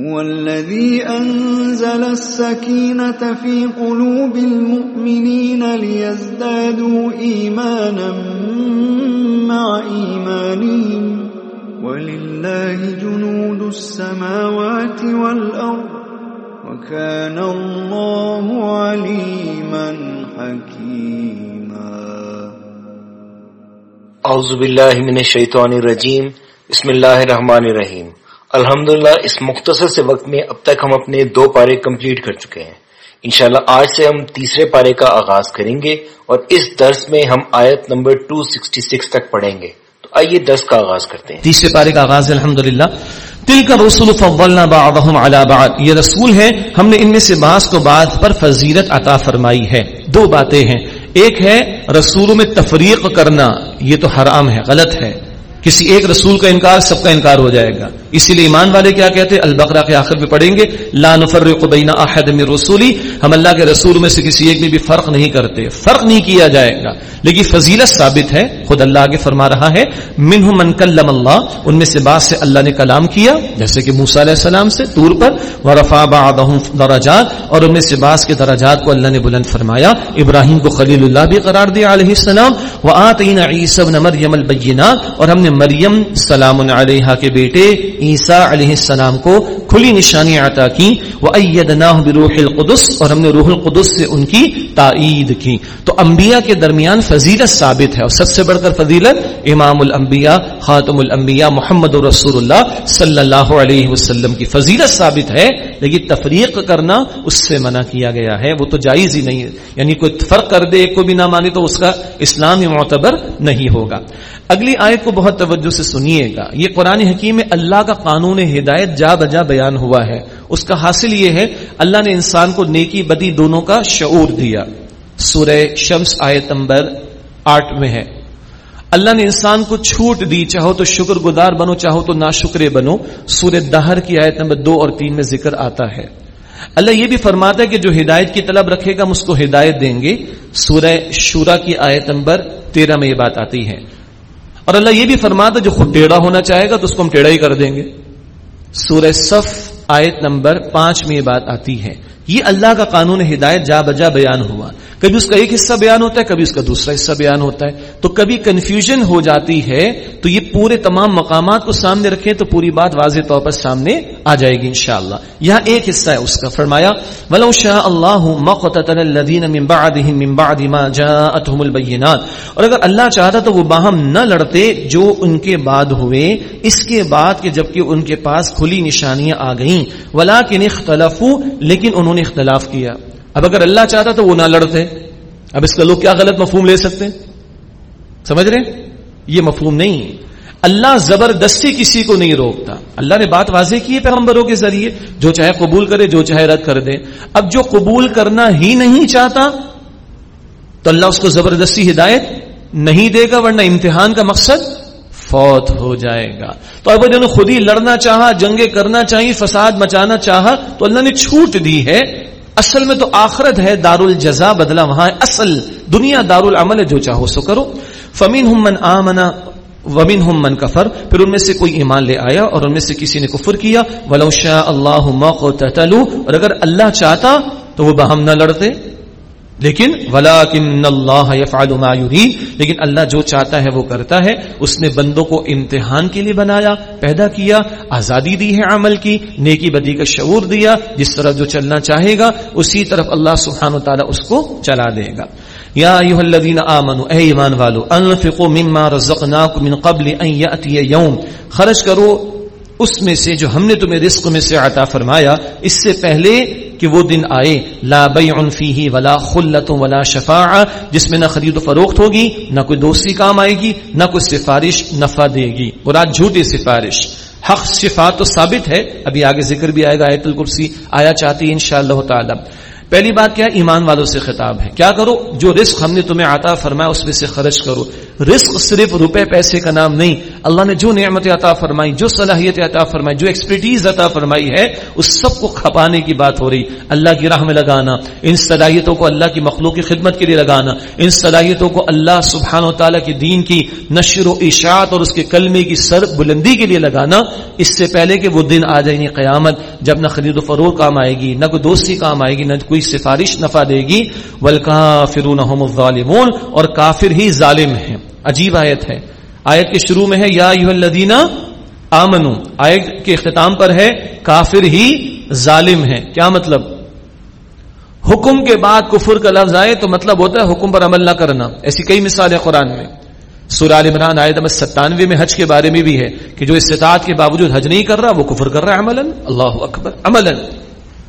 هو الذي أنزل السكينة في قلوب المؤمنين ليزدادوا إيمانا مع إيمانهم ولله جنود السماوات والأرض وكان الله عليما حكيما اعوذ باللہ من الشیطان الرجیم بسم اللہ الرحمن الرحیم الحمدللہ، اس مختصر سے وقت میں اب تک ہم اپنے دو پارے کمپلیٹ کر چکے ہیں۔ انشاءاللہ، آج سے ہم تیسرے پارے کا آغاز کریں گے اور اس درس میں ہم آیت نمبر 266 تک پڑھیں گے۔ تو آئیے درس کا آغاز کرتے ہیں۔ تیسرے پارے کا آغاز الحمدللہ۔ تل کا رسول فضلنا بعضهم على بعض۔ یہ رسول ہے ہم نے ان میں سے بعض کو بعض پر فضیلت عطا فرمائی ہے۔ دو باتیں ہیں۔ ایک ہے رسولوں میں تفریق کرنا، یہ تو حرام ہے، غلط ہے۔ کسی ایک رسول کا انکار سب کا انکار ہو جائے گا۔ اسی لیے ایمان والے کیا کہتے ہیں؟ البقرہ کے آخر میں پڑھیں گے، لا نفرق بین احد من رسولی، ہم اللہ کے رسول میں سے کسی ایک میں بھی فرق نہیں کرتے۔ فرق نہیں کیا جائے گا۔ لیکن فضیلت ثابت ہے، خود اللہ آگے فرما رہا ہے منہ من کلم اللہ، ان میں سے بعض سے اللہ نے کلام کیا، جیسے کہ موسیٰ علیہ السلام سے طور پر، ورفع بعضهم درجات، اور ان میں سے بعض کے درجات کو اللہ نے بلند فرمایا۔ ابراہیم کو خلیل اللہ بھی قرار دیا علیہ السلام، وآتینا عیسی ابن مریم البینات، اور ہم نے مریم سلام علیہ کے بیٹے عیسیٰ علیہ السلام کو کھلی نشانی عطا کی وہ وَأَيَّدْنَاهُ بِرُوحِ الْقُدُسِ اور ہم نے روح القدس سے ان کی تائید کی۔ تو انبیاء کے درمیان فضیلت ثابت ہے اور سب سے بڑھ کر فضیلت امام الانبیاء، خاتم الانبیاء محمد رسول اللہ صلی اللہ علیہ وسلم کی۔ فضیلت ثابت ہے، لیکن تفریق کرنا اس سے منع کیا گیا ہے، وہ تو جائز ہی نہیں ہے۔ یعنی کوئی فرق کر دے، ایک کو بھی نہ مانے تو اس کا اسلام معتبر نہیں ہوگا۔ اگلی آیت کو بہت توجہ سے سنیے گا۔ یہ قرآن حکیم میں اللہ کا قانون ہدایت جا بجا بیان بیان ہوا ہے۔ اس کا حاصل یہ ہے، اللہ نے انسان کو نیکی بدی دونوں کا شعور دیا۔ سورہ شمس آیت نمبر آٹھ میں ہے۔ اللہ نے انسان کو چھوٹ دی، چاہو تو شکر گزار بنو، چاہو تو نا شکرے بنو۔ سورہ دہر کی آیت نمبر دو اور تین میں ذکر آتا ہے۔ اللہ یہ بھی فرماتا ہے کہ جو ہدایت کی طلب رکھے گا، ہم اس کو ہدایت دیں گے۔ سورہ شورا کی آیت نمبر تیرہ میں یہ بات آتی ہے۔ اور اللہ یہ بھی فرماتا ہے، جو خود ٹیڑھا ہونا چاہے گا، تو اس کو ہم ٹیڑھا ہی کر دیں گے۔ سورہ صف آیت نمبر پانچ میں یہ بات آتی ہے۔ یہ اللہ کا قانون ہدایت جا بجا بیان ہوا۔ کبھی اس کا ایک حصہ بیان ہوتا ہے، کبھی اس کا دوسرا حصہ بیان ہوتا ہے۔ تو کبھی کنفیوژن ہو جاتی ہے، تو یہ پورے تمام مقامات کو سامنے رکھیں تو پوری بات واضح طور پر سامنے آ جائے گی انشاءاللہ۔ یہاں ایک حصہ ہے اس کا فرمایا، ولو شاء اللہ مقتتل الذين من بعدهم من بعد ما جاءتهم البينات اور اگر اللہ چاہتا تو وہ باہم نہ لڑتے جو ان کے بعد ہوئے، اس کے بعد کہ جبکہ ان کے پاس کھلی نشانیاں آ گئیں۔ ولكن اختلفوا، لیکن انہوں نے اختلاف کیا۔ اب اگر اللہ چاہتا تو وہ نہ لڑتے۔ اب اس کا لوگ کیا غلط مفہوم لے سکتے؟ سمجھ رہے یہ مفہوم نہیں اللہ زبردستی کسی کو نہیں روکتا۔ اللہ نے بات واضح کی ہے پیغمبروں کے ذریعے۔ جو چاہے قبول کرے، جو چاہے رد کر دے۔ اب جو قبول کرنا ہی نہیں چاہتا، تو اللہ اس کو زبردستی ہدایت نہیں دے گا، ورنہ امتحان کا مقصد فوت ہو جائے گا۔ تو اب جنہوں خود ہی لڑنا چاہا، جنگیں کرنا چاہیے فساد مچانا چاہا، تو اللہ نے چھوٹ دی ہے۔ اصل میں تو آخرت ہے دار الجزا بدلا وہاں ہے اصل دنیا دار العمل ہے، جو چاہو سو کرو۔ فمین ہم من آمنا ومن ہم من کفر پھر ان میں سے کوئی ایمان لے آیا اور ان میں سے کسی نے کفر کیا؟ ولو شاء اللہ اور اگر اللہ چاہتا تو وہ باہم نہ لڑتے۔ لیکن ولاکن اللہ یفعل ما یرید لیکن اللہ جو چاہتا ہے وہ کرتا ہے۔ اس نے بندوں کو امتحان کے لیے بنایا، پیدا کیا، آزادی دی ہے عمل کی، نیکی بدی کا شعور دیا، جس طرف جو چلنا چاہے گا، اسی طرف اللہ سبحانہ وتعالی اس کو چلا دے گا۔ یا ایھا الذین آمنوا، اے ایمان والو، انفقوا مما رزقناکم من قبل ان یاتی یوم۔ خرچ کرو اس میں سے جو ہم نے تمہیں رزق میں سے عطا فرمایا، اس سے پہلے کہ وہ دن آئے۔ لا بیع فیہ ولا خلت ولا شفاعہ، جس میں نہ خرید و فروخت ہوگی، نہ کوئی دوستی کام آئے گی، نہ کوئی سفارش نفع دے گی۔ مراد جھوٹی سفارش۔ حق شفاعت تو ثابت ہے۔ ابھی آگے ذکر بھی آئے گا آیت الکرسی، آیا چاہتی ہے انشاءاللہ تعالی۔ پہلی بات کیا، ایمان والوں سے خطاب ہے۔ کیا کرو، جو رزق ہم نے تمہیں عطا فرمایا، اس میں سے خرچ کرو۔ رزق صرف روپے پیسے کا نام نہیں۔ اللہ نے جو نعمت عطا فرمائی، جو صلاحیت عطا فرمائی، جو ایکسپرٹیز عطا فرمائی ہے، اس سب کو کھپانے کی بات ہو رہی۔ اللہ کی راہ میں لگانا، ان صلاحیتوں کو اللہ کی مخلوق کی خدمت کے لیے لگانا۔ ان صلاحیتوں کو اللہ سبحانہ و تعالیٰ کی دین کی نشر و اشاعت اور اس کے کلمے کی سر بلندی کے لیے لگانا۔ اس سے پہلے کہ وہ دن آ جائے قیامت، جب نہ خرید و فروغ کام آئے گی، نہ کوئی دوستی کام آئے گی، نہ کوئی سفارش نفع دے گی۔ فرون اور کافر ہی ظالم ہیں۔ عجیب آیت ہے۔ آیت کے شروع میں ہے، یا الذین آمنو آیت کے اختتام پر ہے، کافر ہی ظالم ہے کیا مطلب؟ حکم کے بعد کفر کا لفظ آئے تو مطلب ہوتا ہے حکم پر عمل نہ کرنا۔ ایسی کئی مثالیں قرآن میں۔ سورہ عمران آیت نمبر ستانوے میں حج کے بارے میں بھی ہے کہ جو استطاعت کے باوجود حج نہیں کر رہا، وہ کفر کر رہا ہے عمل اللہ اکبر۔ عمل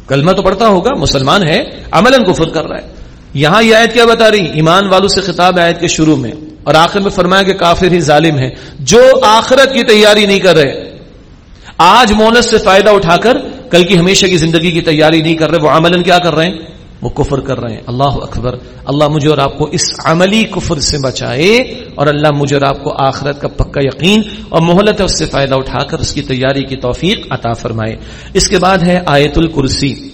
کلمہ تو پڑھتا ہوگا، مسلمان ہے عمل کفر کر رہا ہے۔ یہاں یہ آیت کیا بتا رہی ایمان والوں سے خطاب آیت کے شروع میں۔ اور آخر میں فرمایا کہ کافر ہی ظالم ہے جو آخرت کی تیاری نہیں کر رہے، آج مونس سے فائدہ اٹھا کر کل کی ہمیشہ کی زندگی کی تیاری نہیں کر رہے، وہ عمل کیا کر رہے ہیں؟ وہ کفر کر رہے ہیں۔ اللہ اکبر۔ اللہ مجھے اور آپ کو اس عملی کفر سے بچائے اور اللہ مجھے اور آپ کو آخرت کا پکا یقین اور محلت ہے اس سے فائدہ اٹھا کر اس کی تیاری کی توفیق عطا فرمائے۔ اس کے بعد ہے آیت الکرسی۔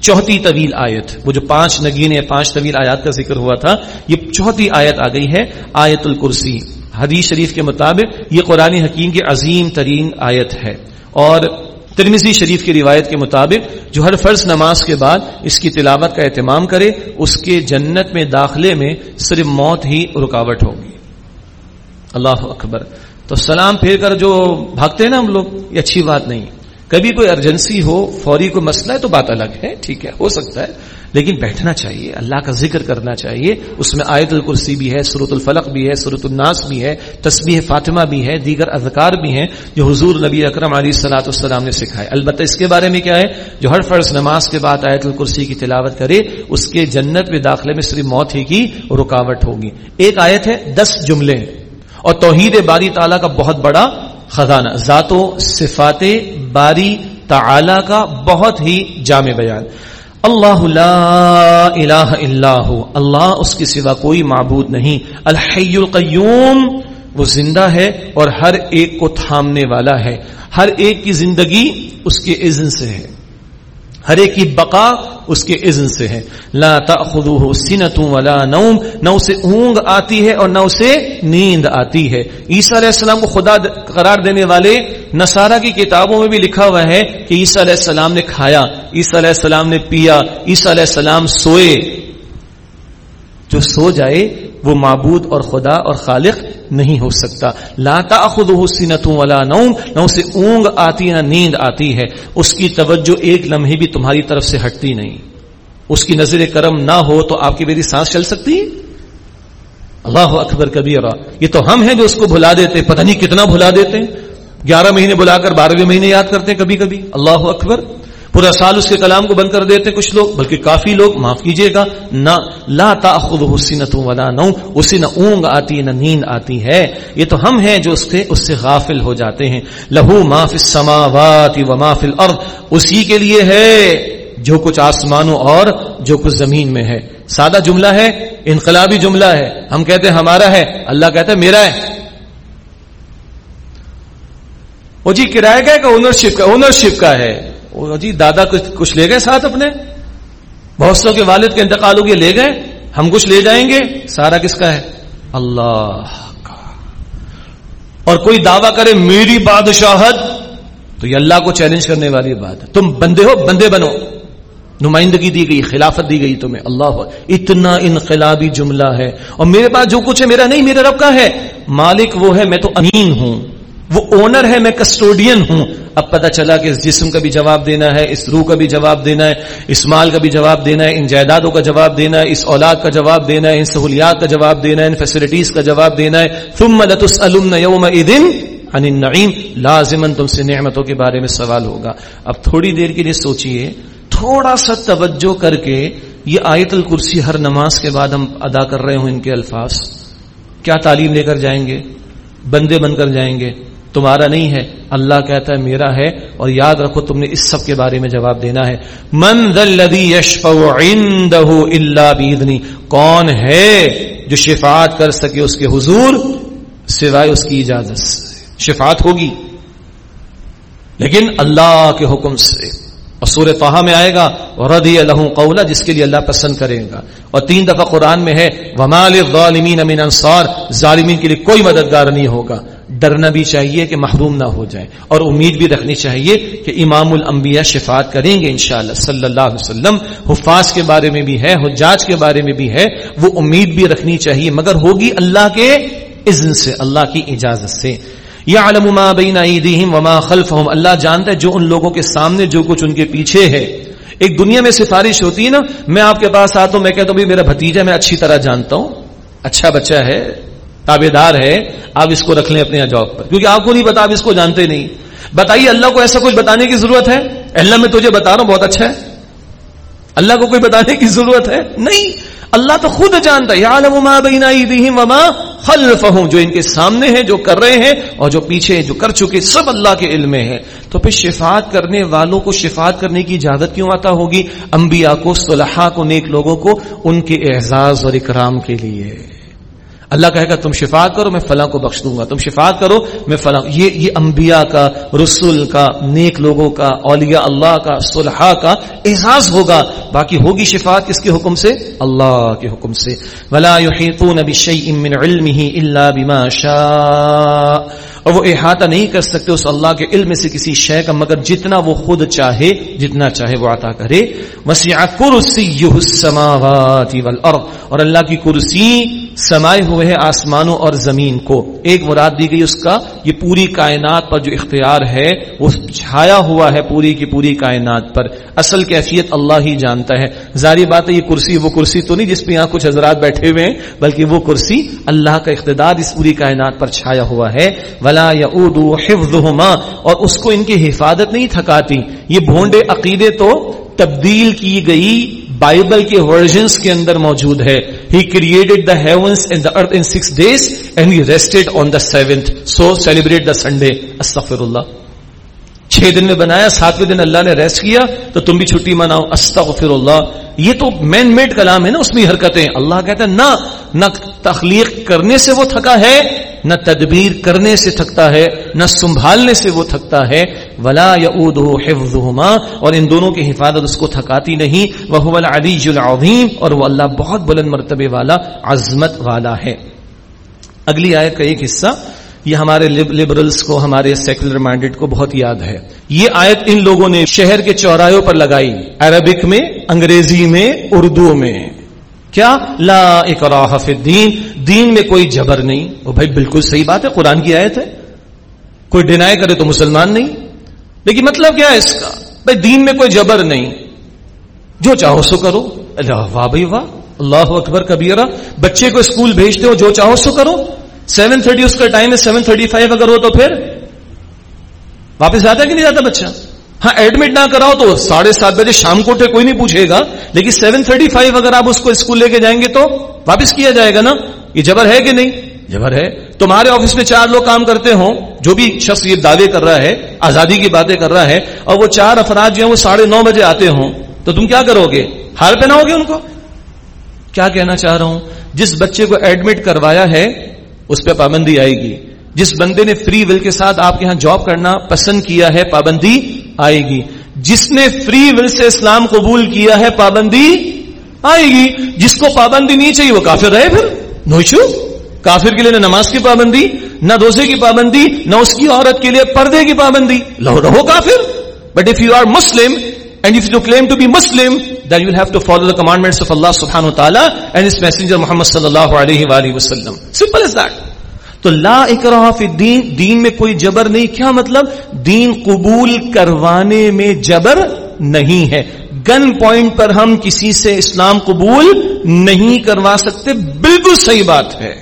چوتھی طویل آیت۔ وہ جو پانچ نگین پانچ طویل آیات کا ذکر ہوا تھا، یہ چوتھی آیت آ گئی ہے آیت الکرسی۔ حدیث شریف کے مطابق یہ قرآن حکیم کی عظیم ترین آیت ہے۔ اور ترمیزی شریف کی روایت کے مطابق جو ہر فرض نماز کے بعد اس کی تلاوت کا اہتمام کرے، اس کے جنت میں داخلے میں صرف موت ہی رکاوٹ ہوگی۔ اللہ اکبر۔ تو سلام پھیر کر جو بھاگتے ہیں نا ہم لوگ، یہ اچھی بات نہیں۔ کبھی کوئی ارجنسی ہو، فوری کوئی مسئلہ ہے تو بات الگ ہے، ٹھیک ہے، ہو سکتا ہے۔ لیکن بیٹھنا چاہیے، اللہ کا ذکر کرنا چاہیے۔ اس میں آیت الکرسی بھی ہے سرت الفلق بھی ہے سرت الناس بھی ہے، تسبیح فاطمہ بھی ہے، دیگر اذکار بھی ہیں جو حضور نبی اکرم علی صلاحت السلام نے سکھائے۔ البتہ اس کے بارے میں کیا ہے؟ جو ہر فرض نماز کے بعد آیت الکرسی کی تلاوت کرے، اس کے جنت میں داخلے میں صرف موت ہی کی رکاوٹ ہوگی۔ ایک آیت ہے، دس جملے۔ اور توحید باری تعالیٰ کا بہت بڑا خزانہ، ذات و صفات باری تعالی کا بہت ہی جامع بیان۔ اللہ لا الہ الا ہو اللہ اس کے سوا کوئی معبود نہیں. الحی القیوم وہ زندہ ہے اور ہر ایک کو تھامنے والا ہے. ہر ایک کی زندگی اس کے اذن سے ہے. ہر ایک کی بقا اس کے اذن سے ہے۔ لا تأخذه سنة ولا نوم، نہ اسے اونگ آتی ہے اور نہ اسے نیند آتی ہے۔ عیسیٰ علیہ السلام کو خدا قرار دینے والے نصارہ کی کتابوں میں بھی لکھا ہوا ہے کہ عیسیٰ علیہ السلام نے کھایا، عیسیٰ علیہ السلام نے پیا، عیسیٰ علیہ السلام سوئے۔ جو سو جائے وہ معبود اور خدا اور خالق نہیں ہو سکتا۔ لاتا خود سینتوں والا نوم، نہ اسے اونگ آتی نہ نیند آتی ہے۔ اس کی توجہ ایک لمحے بھی تمہاری طرف سے ہٹتی نہیں۔ اس کی نظر کرم نہ ہو تو آپ کی میری سانس چل سکتی۔ اللہ اکبر کبھی یہ تو ہم ہیں جو اس کو بھلا دیتے، پتہ نہیں کتنا بھلا دیتے۔ گیارہ مہینے بلا کر بارہویں مہینے یاد کرتے ہیں کبھی کبھی۔ اللہ اکبر پورا سال اس کے کلام کو بند کر دیتے کچھ لوگ، بلکہ کافی لوگ، معاف کیجیے گا، نہ لا ولا نوم، اسے نہ اونگ آتی، نہ نیند آتی ہے۔ یہ تو ہم ہیں جو اس کے، اس سے غافل ہو جاتے ہیں۔ لہو ما فی السماوات و ما فی الارض، اسی کے لیے ہے جو کچھ آسمانوں اور جو کچھ زمین میں ہے۔ سادہ جملہ ہے، انقلابی جملہ ہے۔ ہم کہتے ہیں ہمارا ہے، اللہ کہتا ہے میرا ہے۔ وہ جی کرایہ کا ہے اونرشپ کا اونرشپ کا ہے؟ جی دادا کچھ لے گئے ساتھ اپنے؟ بہت سو کے والد کے انتقال ہو گئے، لے گئے، ہم کچھ لے جائیں گے، سارا کس کا ہے؟ اللہ کا۔ اور کوئی دعویٰ کرے، میری بادشاہت، تو یہ اللہ کو چیلنج کرنے والی بات ہے۔ تم بندے ہو، بندے بنو۔ نمائندگی دی گئی، خلافت دی گئی تمہیں۔ اللہ، اتنا انقلابی جملہ ہے۔ اور میرے پاس جو کچھ ہے، میرا نہیں، میرے رب کا ہے۔ مالک وہ ہے، میں تو امین ہوں۔ وہ اونر ہے، میں کسٹوڈین ہوں. اب پتہ چلا کہ اس جسم کا بھی جواب دینا ہے، اس روح کا بھی جواب دینا ہے، اس مال کا بھی جواب دینا ہے، ان جائیدادوں کا جواب دینا ہے، اس اولاد کا جواب دینا ہے، ان سہولیات کا جواب دینا ہے، ان فیسلٹیز کا جواب دینا ہے. ثم لتسالن يومئذ عن النعیم لازمن تم سے نعمتوں کے بارے میں سوال ہوگا. اب تھوڑی دیر کے لیے سوچئے، تھوڑا سا توجہ کر کے یہ آیت الکرسی ہر نماز کے بعد ہم ادا کر رہے ہوں ان کے الفاظ. کیا تعلیم لے کر جائیں گے؟ بندے بن کر جائیں گے. تمہارا نہیں ہے۔ اللہ کہتا ہے میرا ہے اور یاد رکھو تم نے اس سب کے بارے میں جواب دینا ہے۔ من کون ہے جو شفاعت کر سکے اس کے حضور سوائے اس کی اجازت سے؟ شفاعت ہوگی۔ لیکن اللہ کے حکم سے۔ اور سور توحا میں آئے گا ردی اللہ قولا، جس کے لیے اللہ پسند کرے گا۔ اور تین دفعہ قرآن میں ہے ومال ظالمین امین انصار ظالمین کے لیے کوئی مددگار نہیں ہوگا۔ ڈرنا بھی چاہیے کہ محروم نہ ہو جائے اور امید بھی رکھنی چاہیے کہ امام الانبیاء شفاعت کریں گے انشاءاللہ۔ صلی اللہ علیہ وسلم حفاظ کے بارے میں بھی ہے، حجاج کے بارے میں بھی ہے، وہ امید بھی رکھنی چاہیے۔ مگر ہوگی اللہ کے اذن سے، اللہ کی اجازت سے۔ یا علم ما بین ایدیہم وما خلفہم۔ اللہ جانتا ہے جو ان لوگوں کے سامنے جو کچھ ان کے پیچھے ہے۔ ایک دنیا میں سفارش ہوتی ہے نا، میں آپ کے پاس آتا ہوں، میں کہتا ہوں میرا بھتیجا میں اچھی طرح جانتا ہوں۔ اچھا بچہ ہے تابے دار ہے، آپ اس کو رکھ لیں اپنے جاب پر۔ کیونکہ آپ کو نہیں بتا آپ اس کو جانتے نہیں۔ بتائیے، اللہ کو ایسا کچھ بتانے کی ضرورت ہے؟ اللہ، میں تجھے بتا رہا ہوں، بہت اچھا ہے۔ اللہ کو کوئی بتانے کی ضرورت ہے؟ نہیں۔ اللہ تو خود جانتا ہے وما خلفہم، جو ان کے سامنے ہیں، جو کر رہے ہیں اور جو پیچھے جو کر چکے سب اللہ کے علم میں ہے تو پھر شفاعت کرنے والوں کو شفاعت کرنے کی اجازت کیوں آتا ہوگی؟ انبیاء کو، صلحاء کو، نیک لوگوں کو، ان کے اعزاز اور اکرام کے لیے۔ اللہ کہے گا، تم شفاعت کرو، میں فلاں کو بخش دوں گا. تم شفاعت کرو، میں فلاں یہ یہ انبیاء کا، رسول کا، نیک لوگوں کا، اولیاء اللہ کا، صلحاء کا احساس ہوگا۔ باقی ہوگی شفاعت کس کے حکم سے؟ اللہ کے حکم سے۔ ولا يحيطون بشيء من علمه الا بما شاء۔ اور وہ احاطہ نہیں کر سکتے اس اللہ کے علم سے کسی شے کا، مگر جتنا وہ خود چاہے، جتنا چاہے وہ عطا کرے۔ وسیع کرسیہ السماوات والارض۔ اور اللہ کی کرسی سمائے ہوئے ہیں آسمانوں اور زمین کو۔ ایک مراد دی گئی اس کا، یہ پوری کائنات پر جو اختیار ہے، وہ چھایا ہوا ہے پوری کی پوری کائنات پر۔ اصل کیفیت اللہ ہی جانتا ہے۔ ظاہری بات ہے، یہ کرسی، وہ کرسی تو نہیں جس پہ یہاں کچھ حضرات بیٹھے ہوئے ہیں، بلکہ وہ کرسی اللہ کا اقتدار اس پوری کائنات پر چھایا ہوا ہے۔ ولا یعود یا اور اس کو ان کی حفاظت نہیں تھکاتی۔ یہ بھونڈے عقیدے تو تبدیل کی گئی بائبل کے ورژنس کے اندر موجود ہے۔ He created the heavens and the earth in six days and he rested on the seventh so celebrate the Sunday استغفر اللہ چھ دن میں بنایا، ساتویں دن اللہ نے ریسٹ کیا، تو تم بھی چھٹی مناؤ۔ استغفر اللہ یہ تو مین میڈ کلام ہے نا، اس میں حرکتیں۔ اللہ کہتا ہے، نہ نہ تخلیق کرنے سے وہ تھکا ہے، نہ تدبیر کرنے سے تھکتا ہے، نہ سنبھالنے سے وہ تھکتا ہے۔ ولا یا اور ان دونوں کی حفاظت اس کو تھکاتی نہیں۔ وہ العلی العظیم اور وہ اللہ بہت بلند مرتبے والا، عظمت والا ہے۔ اگلی آیت کا ایک حصہ، یہ ہمارے لبرلز کو، ہمارے سیکولر مائنڈیڈ کو بہت یاد ہے۔ یہ آیت ان لوگوں نے شہر کے چوراہوں پر لگائی، عربک میں، انگریزی میں، اردو میں۔ کیا لا اکراہ فی الدین؟ دین میں کوئی جبر نہیں۔ وہ بھائی بالکل صحیح بات ہے، قرآن کی آیت ہے۔ کوئی ڈینائی کرے تو مسلمان نہیں۔ لیکن مطلب کیا ہے اس کا؟ بھائی دین میں کوئی جبر نہیں۔ جو چاہو سو کرو۔ اللہ، واہ بھائی، واہ۔ اللہ اکبر، کبیرہ۔ بچے کو اسکول بھیجتے ہو، جو چاہو سو کرو۔ سیون تھرٹی اس کا ٹائم ہے سیون تھرٹی فائیو اگر ہو تو پھر واپس جاتا ہے کہ نہیں جاتا بچہ؟ ہاں ایڈمٹ نہ کراؤ تو ساڑھے سات بجے شام کو اٹھے کوئی نہیں پوچھے گا۔ لیکن سیون تھرٹی فائیو اگر آپ اس کو اسکول لے کے جائیں گے تو واپس کیا جائے گا نا؟ یہ جبر ہے کہ نہیں؟ جبر ہے۔ تمہارے آفس میں چار لوگ کام کرتے ہوں، جو بھی شخص یہ دعوے کر رہا ہے، آزادی کی باتیں کر رہا ہے، اور وہ چار افراد جو ہیں وہ ساڑھے نو بجے آتے ہوں، تو تم کیا کرو گے؟ ہار پہناؤ گے ان کو؟ کیا کہنا چاہ رہا ہوں؟ جس بچے کو ایڈمٹ کروایا ہے، اس پہ پابندی آئے گی۔ جس بندے نے فری ول کے ساتھ آپ کے ہاں جاب کرنا پسند کیا ہے، پابندی آئے گی۔ جس نے فری ول سے اسلام قبول کیا ہے، پابندی آئے گی۔ جس کو پابندی نہیں چاہیے، وہ کافر رہے پھر۔ نو ایشو کافر کے لیے نہ نماز کی پابندی، نہ دوسرے کی پابندی، نہ اس کی عورت کے لیے پردے کی پابندی۔ لو، رہو کافر۔ But if you are Muslim and if you claim to be Muslim then you have to follow the commandments of Allah سبحانہ تعالیٰ اینڈ اس میسنجر محمد صلی اللہ علیہ وآلہ وسلم سمپل از دیٹ تو لا اکراہ فی الدین، دین میں کوئی جبر نہیں۔ کیا مطلب؟ دین قبول کروانے میں جبر نہیں ہے۔ گن پوائنٹ پر ہم کسی سے اسلام قبول نہیں کروا سکتے، بالکل صحیح بات ہے۔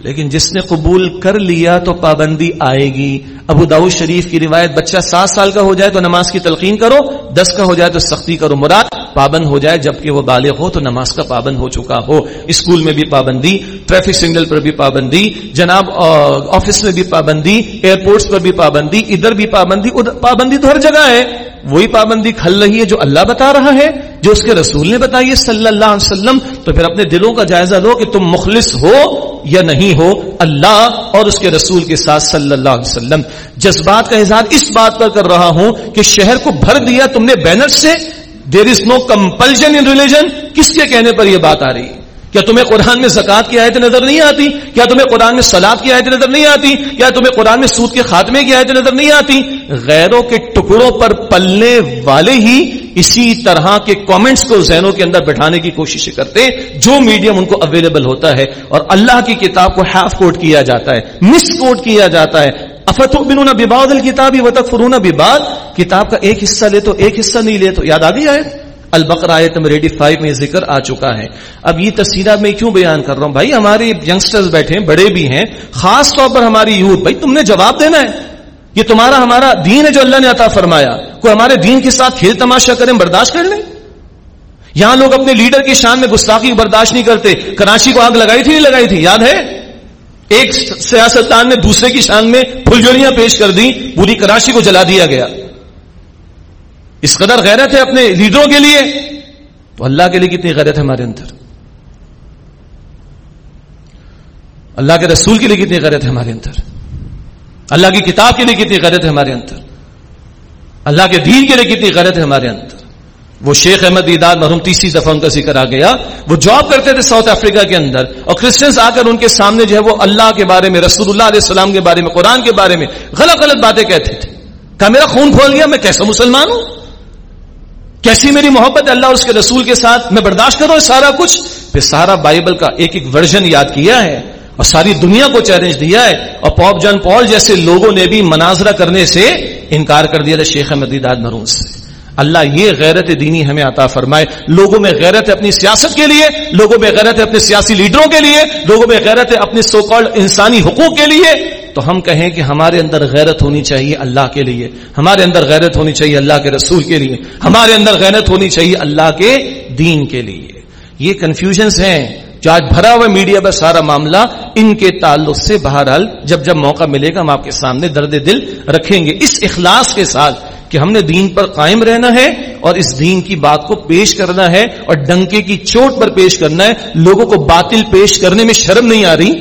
لیکن جس نے قبول کر لیا تو پابندی آئے گی۔ ابو داؤ شریف کی روایت، بچہ سات سال کا ہو جائے تو نماز کی تلقین کرو، دس کا ہو جائے تو سختی کرو۔ مراد پابند ہو جائے جبکہ وہ بالغ ہو تو نماز کا پابند ہو چکا ہو۔ اسکول میں بھی پابندی، ٹریفک سگنل پر بھی پابندی، جناب آفس میں بھی پابندی، ایئرپورٹس پر بھی پابندی، ادھر بھی پابندی، ادھر، پابندی تو ہر جگہ ہے۔ وہی پابندی کھل رہی ہے جو اللہ بتا رہا ہے، جو اس کے رسول نے بتائی ہے صلی اللہ علیہ وسلم۔ تو پھر اپنے دلوں کا جائزہ لو کہ تم مخلص ہو یا نہیں ہو۔ اللہ اور اس کے رسول کے ساتھ صلی اللہ علیہ وسلم۔ جذبات کا اظہار اس بات پر کر رہا ہوں کہ شہر کو بھر دیا تم نے بینر سے۔ دیر از نو کمپلشن ان ریلیجن کس کے کہنے پر یہ بات آ رہی ہے؟ کیا تمہیں قرآن میں زکات کی آیت نظر نہیں آتی؟ کیا تمہیں قرآن میں سلاد کی آیت نظر نہیں آتی؟ کیا تمہیں قرآن میں سود کے خاتمے کی آیت نظر نہیں آتی؟ غیروں کے ٹکڑوں پر پلنے والے ہی اسی طرح کے کامنٹس کو ذہنوں کے اندر بٹھانے کی کوشش کرتے جو میڈیم ان کو اویلیبل ہوتا ہے، اور اللہ کی کتاب کو ہاف کوٹ کیا جاتا ہے مس کوٹ کیا جاتا ہے۔ افت بنون بباد الکتابی و تکفرون بباد کتاب کا ایک حصہ لے تو ایک حصہ نہیں لے تو، یاد آ گئی آئے البقر آیت نمبر ایٹی فائیو میں ذکر آ چکا ہے۔ اب یہ تصویرات میں کیوں بیان کر رہا ہوں؟ بھائی، ہمارے ینگسٹرز بیٹھے ہیں، بڑے بھی ہیں، خاص طور پر ہماری یوتھ۔ بھائی، تم نے جواب دینا ہے۔ یہ تمہارا، ہمارا دین ہے جو اللہ نے عطا فرمایا۔ کوئی ہمارے دین کے ساتھ کھیل تماشا کریں، برداشت کر لیں۔ یہاں لوگ اپنے لیڈر کی شان میں گستاخی برداشت نہیں کرتے۔ کراچی کو آگ لگائی تھی، نہیں لگائی تھی، یاد ہے؟ ایک سیاستدان نے دوسرے کی شان میں پھلجولیاں پیش کر دی پوری کراچی کو جلا دیا گیا۔ اس قدر غیرت ہے اپنے لیڈروں کے لیے تو اللہ کے لیے کتنی غیرت ہے ہمارے اندر؟ اللہ کے رسول کے لیے کتنی غیرت ہے ہمارے اندر؟ اللہ کی کتاب کے لیے کتنی غیرت ہے ہمارے اندر؟ اللہ کے دین کے لیے کتنی غیرت ہے ہمارے اندر؟ وہ شیخ احمد دیدار مرحوم تیسری دفعہ ان کا ذکر آ گیا، وہ جاب کرتے تھے ساؤتھ افریقہ کے اندر اور کرسچنس آ کر ان کے سامنے جو ہے وہ اللہ کے بارے میں، رسول اللہ علیہ السلام کے بارے میں، قرآن کے بارے میں غلط غلط باتیں کہتے تھے۔ کہا میرا خون کھول گیا؟ میں کیسا مسلمان ہوں؟ کیسی میری محبت ہے اللہ اور اس کے رسول کے ساتھ؟ میں برداشت کروں سارا کچھ۔ پھر سارا بائبل کا ایک ایک ورژن یاد کیا ہے اور ساری دنیا کو چیلنج دیا ہے اور پاپ جان پال جیسے لوگوں نے بھی مناظرہ کرنے سے انکار کر دیا تھا شیخ مدیداد مرون سے۔ اللہ یہ غیرت دینی ہمیں عطا فرمائے۔ لوگوں میں غیرت ہے اپنی سیاست کے لیے، لوگوں میں غیرت ہے اپنے سیاسی لیڈروں کے لیے، لوگوں میں غیرت ہے اپنے سو کالڈ انسانی حقوق کے لیے۔ تو ہم کہیں کہ ہمارے اندر غیرت ہونی چاہیے اللہ کے لیے، ہمارے اندر غیرت ہونی چاہیے اللہ کے رسول کے لیے، ہمارے اندر غیرت ہونی چاہیے اللہ کے دین کے لیے۔ یہ کنفیوژنس ہیں۔ جو آج بھرا ہوا میڈیا پر سارا معاملہ ان کے تعلق سے بہرحال جب جب موقع ملے گا ہم آپ کے سامنے درد دل رکھیں گے۔ اس اخلاص کے ساتھ کہ ہم نے دین پر قائم رہنا ہے اور اس دین کی بات کو پیش کرنا ہے اور ڈنکے کی چوٹ پر پیش کرنا ہے، لوگوں کو باطل پیش کرنے میں شرم نہیں آ رہی؟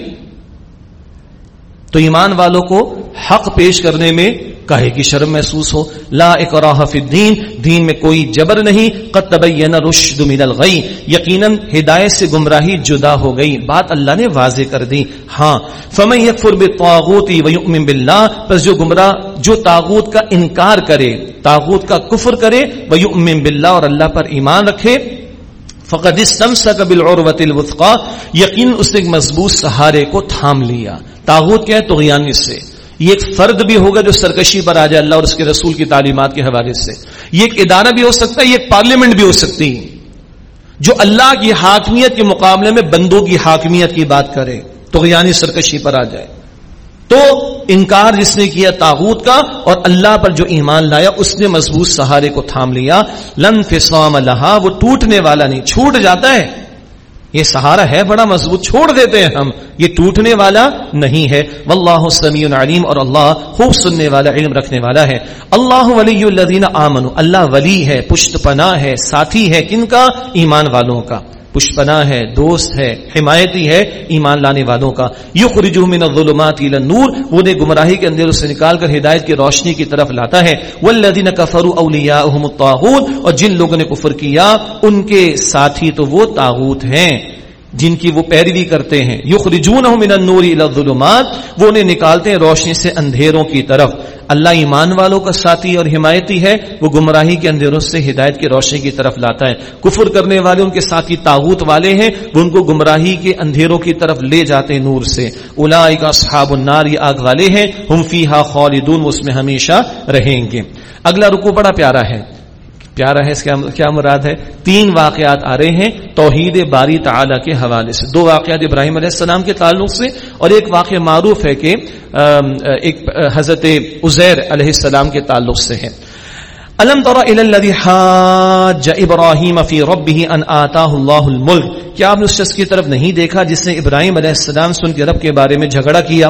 تو ایمان والوں کو حق پیش کرنے میں کہے کی شرم محسوس ہو۔ لا اکراہ فی الدین، دین میں کوئی جبر نہیں۔ قد تبین رشد من الغی۔ یقیناً ہدایت سے گمراہی جدا ہو گئی۔ بات اللہ نے واضح کر دی۔ ہاں فمن یکفر بالطاغوت ویؤمن باللہ، پس جو گمراہ، جو تاغوت کا انکار کرے تاغوت کا کفر کرے، ویؤمن باللہ اور اللہ پر ایمان رکھے فقد استمسک بالعروۃ الوثقا، یقین اس نے ایک مضبوط سہارے کو تھام لیا۔ تاغوت کیا ہے؟ تغیانی سے۔ یہ ایک فرد بھی ہوگا جو سرکشی پر آ جائے اللہ اور اس کے رسول کی تعلیمات کے حوالے سے۔ یہ ایک ادارہ بھی ہو سکتا ہے، یہ ایک پارلیمنٹ بھی ہو سکتی ہے جو اللہ کی حاکمیت کے مقابلے میں بندوں کی حاکمیت کی بات کرے تو سرکشی پر آ جائے۔ تو انکار جس نے کیا تاغوت کا اور اللہ پر جو ایمان لایا، اس نے مضبوط سہارے کو تھام لیا۔ لن فسام اللہ وہ ٹوٹنے والا نہیں، چھوٹ جاتا ہے۔ یہ سہارا ہے، بڑا مضبوط، چھوڑ دیتے ہیں ہم۔ یہ ٹوٹنے والا نہیں ہے۔ واللہ سمیع علیم اور اللہ خوب سننے والا، علم رکھنے والا ہے۔ اللہ ولی الذین آمنوا، اللہ ولی ہے، پشت پناہ ہے، ساتھی ہے کن کا؟ ایمان والوں کا۔ پشپنا ہے، دوست ہے، حمایتی ہے ایمان لانے والوں کا۔ یو خرجو من الظلمات الى النور، وہ نے گمراہی کے اندر سے نکال کر ہدایت کی روشنی کی طرف لاتا ہے۔ والذین کفروا اولیاءهم الطاغوت، اور جن لوگوں نے کفر کیا، ان کے ساتھی تو وہ طاغوت ہیں، جن کی وہ پیروی کرتے ہیں۔ یخرجون من النور الى الظلمات، وہ انہیں نکالتے ہیں روشنی سے اندھیروں کی طرف۔ اللہ ایمان والوں کا ساتھی اور حمایتی ہے، وہ گمراہی کے اندھیروں سے ہدایت کی روشنی کی طرف لاتا ہے۔ کفر کرنے والے ان کے ساتھی تاغوت والے ہیں، وہ ان کو گمراہی کے اندھیروں کی طرف لے جاتے ہیں نور سے۔ اولئک اصحاب النار، یہ آگ والے ہیں، ہم فیہا خالدون اس میں ہمیشہ رہیں گے۔ اگلا رکو بڑا پیارا ہے۔ پیارا ہے اس کا کیا مراد ہے؟ تین واقعات آ رہے ہیں توحید باری تعالی کے حوالے سے۔ دو واقعات ابراہیم علیہ السلام کے تعلق سے اور ایک واقعہ معروف ہے کہ ایک حضرت عزیر علیہ السلام کے تعلق سے ہے۔ الم طرا الذي حاج ابراهيم في ربه ان آتاه الله الملك کیا آپ نے اس شخص کی طرف نہیں دیکھا جس نے ابراہیم علیہ السلام سے ان کے رب کے بارے میں جھگڑا کیا؟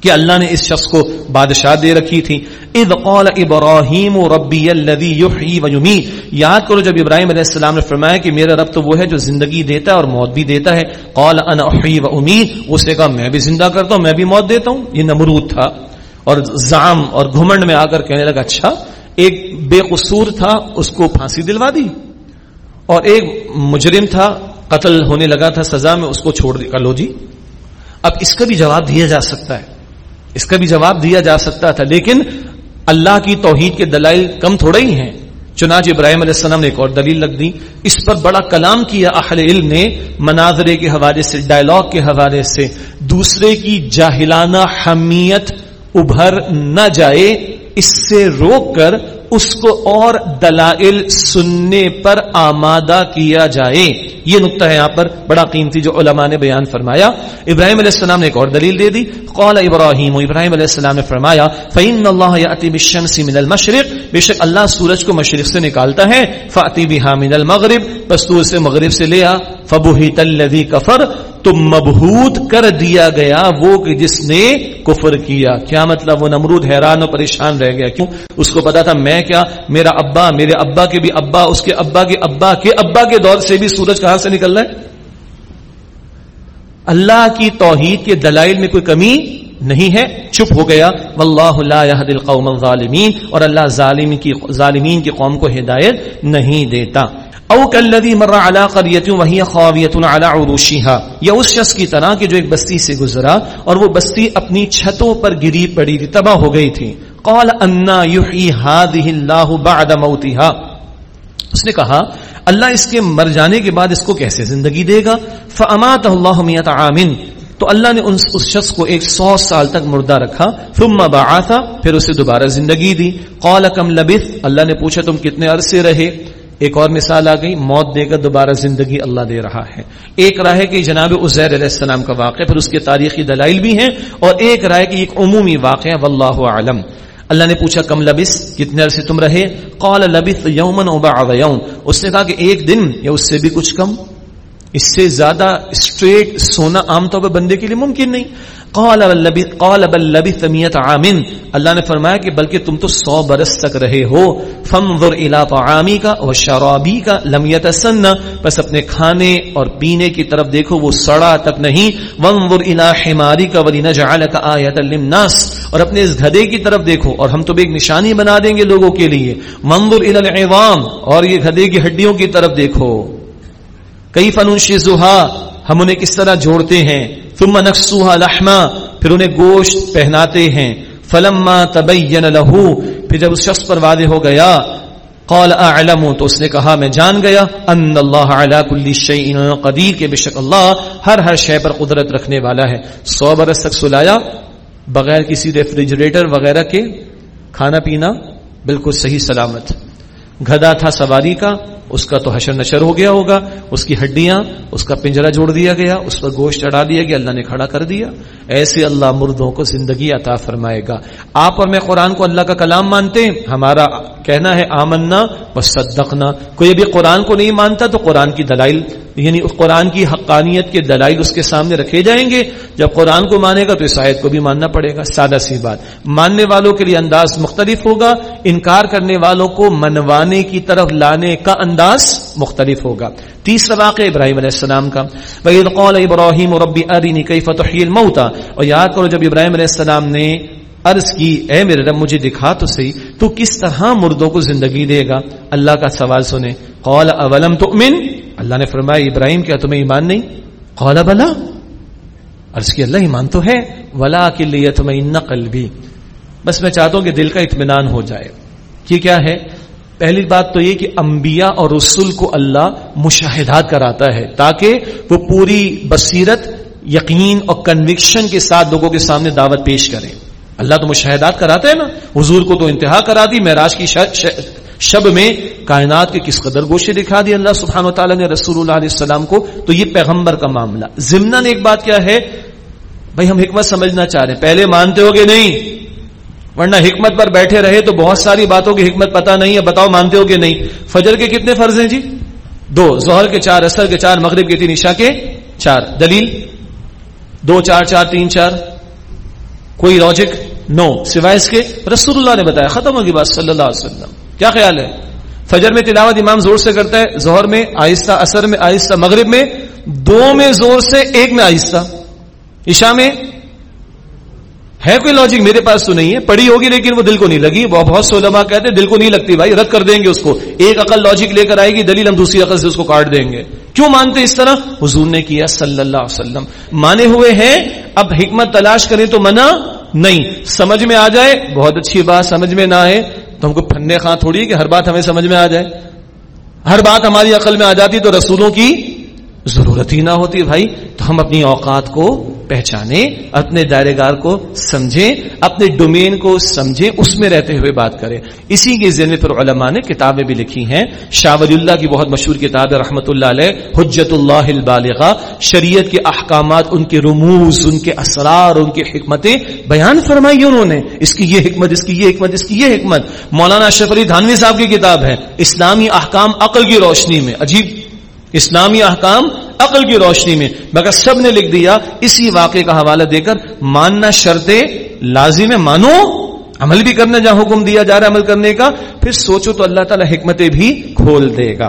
کہ اللہ نے اس شخص کو بادشاہ دے رکھی تھی۔ اذ قال ابراہیم ربی الذي يحيي ويميت۔ یاد کرو جب ابراہیم علیہ السلام نے فرمایا کہ میرا رب تو وہ ہے جو زندگی دیتا ہے اور موت بھی دیتا ہے۔ قال انا احيي واميت اس نے کہا میں بھی زندہ کرتا ہوں، میں بھی موت دیتا ہوں۔ یہ نمرود تھا۔ اور زعم اور گھمنڈ میں آ کر کہنے لگا اچھا ایک بے قصور تھا، اس کو پھانسی دلوا دی۔ اور ایک مجرم تھا، قتل ہونے لگا تھا، سزا میں اس کو چھوڑ دیا لو جی اب اس کا بھی جواب دیا جا سکتا ہے۔ اس کا بھی جواب دیا جا سکتا تھا، لیکن اللہ کی توحید کے دلائل کم تھوڑے ہی ہیں۔ چنانچہ ابراہیم علیہ السلام نے ایک اور دلیل لگ دی۔ اس پر بڑا کلام کیا اہل علم نے مناظرے کے حوالے سے ڈائلاگ کے حوالے سے۔ دوسرے کی جاہلانہ حمیت ابھر نہ جائے۔ اس سے روک کر اس کو اور دلائل سننے پر آمادہ کیا جائے۔ یہ نقطہ ہے یہاں پر، بڑا قیمتی جو علماء نے بیان فرمایا۔ ابراہیم علیہ السلام نے ایک اور دلیل دے دی۔ قال ابراہیم ابراہیم علیہ السلام نے فرمایا فعین اللہ یاتی بالشمس من المشرق۔ بے شک اللہ سورج کو مشرق سے نکالتا ہے فاتی بها من المغرب۔ پس تو اسے مغرب سے لیا فبہت الذی کفر تو مبہوت کر دیا گیا وہ کہ جس نے کفر کیا۔ کیا مطلب وہ نمرود حیران اور پریشان رہ گیا؟ کیوں؟ اس کو پتا تھا میں کیا؟ میرا ابا، میرے ابا کے بھی ابا، اس کے ابا کے ابا کے ابا کے دور سے بھی سورج کہاں سے نکل رہا ہے؟ اللہ کی توحید کے دلائل میں کوئی کمی نہیں ہے؟ چپ ہو گیا۔ واللہ لا يهدي القوم الظالمین اور اللہ ظالم کی، ظالمین کی قوم کو ہدایت نہیں دیتا۔ او کلذی مر علی قريه وهي خاويه على عروشها یا اس شخص کی طرح کہ جو ایک بستی سے گزرا اور وہ بستی اپنی چھتوں پر گری پڑی تھی، تباہ ہو گئی تھی۔ قال ان يحيي هذه الله بعد موتها اس نے کہا، اللہ اس کے مر جانے کے بعد اس کو کیسے زندگی دے گا؟ فاماته الله 100 عام تو اللہ نے اس شخص کو ایک سو سال تک مردہ رکھا، ثم بعثا، پھر اسے دوبارہ زندگی دی۔ قال کم لبث اللہ نے پوچھا تم کتنے عرصے رہے؟ ایک اور مثال آ گئی، موت دے کر دوبارہ زندگی اللہ دے رہا ہے۔ ایک رائے کہ جناب عزیر علیہ السلام کا واقعہ، پھر اس کے تاریخی دلائل بھی ہیں، اور ایک رائے کہ ایک عمومی واقعہ، واللہ عالم اللہ نے پوچھا، کم لبس کتنے عرصے تم رہے؟ قال لبث یومن بعض یوم۔ اس نے کہا کہ ایک دن یا اس سے بھی کچھ کم۔ اس سے زیادہ اسٹریٹ سونا عام طور پر بندے کے لیے ممکن نہیں۔ قال قال بل لبث اللہ نے فرمایا کہ بلکہ تم تو سو برس تک رہے ہو. فانظر الى طعامك وشرابك لم يتسنى بس اپنے کھانے اور پینے کی طرف دیکھو، وہ سڑا تک نہیں. وانظر الى حمارك ولنجعلك آیه للناس. اور اپنے اس گدھے کی طرف دیکھو، اور ہم تو ایک نشانی بنا دیں گے لوگوں کے لیے. وانظر الى العظام. اور یہ گدھے کی ہڈیوں کی طرف دیکھو. کئی فننشزها ہم انہیں کس طرح جوڑتے ہیں؟ ثم نقصوها لحما، پھر انہیں گوشت پہناتے ہیں۔ فلما تبین له پھر جب اس شخص پر واضح ہو گیا، قال اعلم، تو اس نے کہا، میں جان گیا، ان اللہ علی کل شیء قدیر، کہ بے شک اللہ ہر ہر شے پر قدرت رکھنے والا ہے۔ سو برس تک سلایا، بغیر کسی ریفریجریٹر وغیرہ کے، کھانا پینا، بالکل صحیح سلامت۔ گھدا تھا سواری کا اس کا تو حشر نشر ہو گیا ہوگا، اس کی ہڈیاں، اس کا پنجرا جوڑ دیا گیا، اس پر گوشت چڑھا دیا گیا، اللہ نے کھڑا کر دیا۔ ایسے اللہ مردوں کو زندگی عطا فرمائے گا۔ آپ اور میں قرآن کو اللہ کا کلام مانتے ہیں، ہمارا کہنا ہے آمنا و صدقنا۔ کوئی ابھی قرآن کو نہیں مانتا تو قرآن کی دلائل یعنی قرآن کی حقانیت کے دلائل اس کے سامنے رکھے جائیں گے۔ جب قرآن کو مانے گا تو اس آیت کو بھی ماننا پڑے گا۔ سادہ سی بات، ماننے والوں کے لیے انداز مختلف ہوگا، انکار کرنے والوں کو منوانے کی طرف لانے کا انداز انداز مختلف ہوگا۔ تیسرا واقع ابراہیم علیہ السلام کا۔ وَإِذْ قَالَ إِبْرَاهِيمُ رَبِّ أَرِنِ كَيْفَ تُحْيِي الْمَوْتَ اور یاد کرو جب ابراہیم علیہ السلام نے عرض کی، اے میرے رب، مجھے دکھا تو صحیح، تو کس طرح مردوں کو زندگی دے گا؟ اللہ کا سوال سنے۔ قال اولم تؤمن؟ اللہ نے فرمایا، ابراہیم، کیا تمہیں ایمان نہیں؟ قال، بلا عرض کی، اللہ ایمان تو ہے ولا کے لیے تمہیں قلبی بس میں چاہتا ہوں کہ دل کا اطمینان ہو جائے۔ یہ کیا ہے؟ پہلی بات تو یہ کہ انبیاء اور رسول کو اللہ مشاہدات کراتا ہے تاکہ وہ پوری بصیرت، یقین اور کنوکشن کے ساتھ لوگوں کے سامنے دعوت پیش کریں اللہ تو مشاہدات کراتا ہے نا۔ حضور کو تو انتہا کرا دی، معراج کی شب میں کائنات کے کس قدر گوشے دکھا دی اللہ سبحانہ و تعالیٰ نے رسول اللہ علیہ السلام کو۔ تو یہ پیغمبر کا معاملہ۔ ضمن ایک بات کیا ہے؟ بھائی ہم حکمت سمجھنا چاہ رہے ہیں۔ پہلے مانتے ہو گے نہیں؟ ورنہ حکمت پر بیٹھے رہے تو بہت ساری باتوں کی حکمت پتہ نہیں ہے، بتاؤ مانتے ہو کہ نہیں؟ فجر کے کتنے فرض ہیں جی؟ دو زہر کے چار اثر کے چار، مغرب کے تین، عشاء کے چار۔ دلیل؟ دو، چار چار، تین، چار۔ کوئی لاجک نو سوائے اس کے رسول اللہ نے بتایا، ختم ہوگی بات صلی اللہ علیہ وسلم۔ کیا خیال ہے؟ فجر میں تلاوت امام زور سے کرتا ہے زہر میں آہستہ اثر میں آہستہ، مغرب میں دو میں زور سے، ایک میں آہستہ۔ عشاء میں ہے کوئی لاجک میرے پاس تو نہیں ہے؟ پڑھی ہوگی لیکن وہ دل کو نہیں لگی۔ وہ بہت سولما کہتے دل کو نہیں لگتی بھائی، رد کر دیں گے اس کو۔ ایک عقل لاجک لے کر آئے گی، دلیل ہم دوسری عقل سے اس کو کاٹ دیں گے۔ کیوں مانتے اس طرح؟ حضور نے کیا صلی اللہ علیہ وسلم۔ مانے ہوئے ہیں، اب حکمت تلاش کریں تو منع نہیں۔ سمجھ میں آ جائے، بہت اچھی بات سمجھ میں نہ آئے۔ تو ہم کو پھنے خاں تھوڑی کہ ہر بات ہمیں سمجھ میں آ جائے۔ ہر بات ہماری عقل میں آ جاتی تو رسولوں کی ضرورت ہی نہ ہوتی بھائی، تو ہم اپنی اوقات کو پہچانے اپنے دائرے گار کو سمجھیں، اپنے ڈومین کو سمجھیں، اس میں رہتے ہوئے بات کریں۔ اسی کے ذریعے پر علماء نے کتابیں بھی لکھی ہیں۔ شاہ ولی اللہ کی بہت مشہور کتاب ہے، رحمت اللہ علیہ، حجت اللہ البالغہ۔ شریعت کے احکامات، ان کے رموز، ان کے اسرار، ان کی حکمتیں بیان فرمائی انہوں نے۔ اس کی یہ حکمت، اس کی یہ حکمت، اس کی یہ حکمت۔ مولانا اشرف علی دھانوی صاحب کی کتاب ہے، اسلامی احکام عقل کی روشنی میں، عجیب۔ اسلامی احکام عقل کی روشنی میں۔ مگر سب نے لکھ دیا، اسی واقعے کا حوالہ دے کر ماننا شرط لازم ہے مانو، عمل بھی کرنا جہاں حکم دیا جا رہا ہے عمل کرنے کا، پھر سوچو تو اللہ تعالی حکمتیں بھی کھول دے گا۔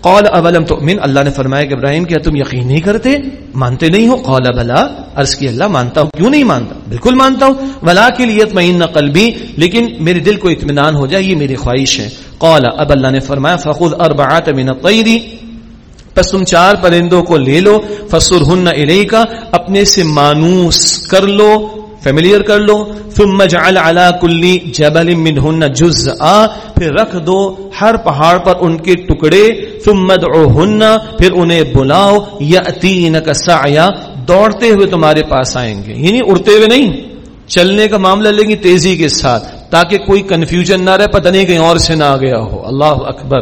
قول اولم تؤمن؟ اللہ نے فرمایا کہ ابراہیم کیا تم یقین نہیں کرتے؟ مانتے نہیں ہو؟ قول بلا۔ عرض کی، اللہ مانتا ہوں۔ کیوں نہیں مانتا؟ بالکل مانتا ہوں۔ ولا کے لیے اطمئن قلبی لیکن میرے دل کو اطمینان ہو جائے، یہ میری خواہش ہے۔ قول اب اللہ نے فرمایا، فخذ اربعات من الطير پس تم چار پرندوں کو لے لو فسر ہن کا اپنے سے مانوس کر لو فیملیئر کر لو۔ ثم جعل على کلی جبل منہن جزءا، پھر رکھ دو ہر پہاڑ پر ان کے ٹکڑے۔ ثم مدعوہن پھر انہیں بلاؤ یاتینک سعیا، دوڑتے ہوئے تمہارے پاس آئیں گے۔ یعنی اڑتے ہوئے نہیں، چلنے کا معاملہ لیں گی تیزی کے ساتھ۔ تاکہ کوئی کنفیوژن نہ رہے، پتہ نہیں کہیں اور سے نہ آ گیا ہو۔ اللہ اکبر۔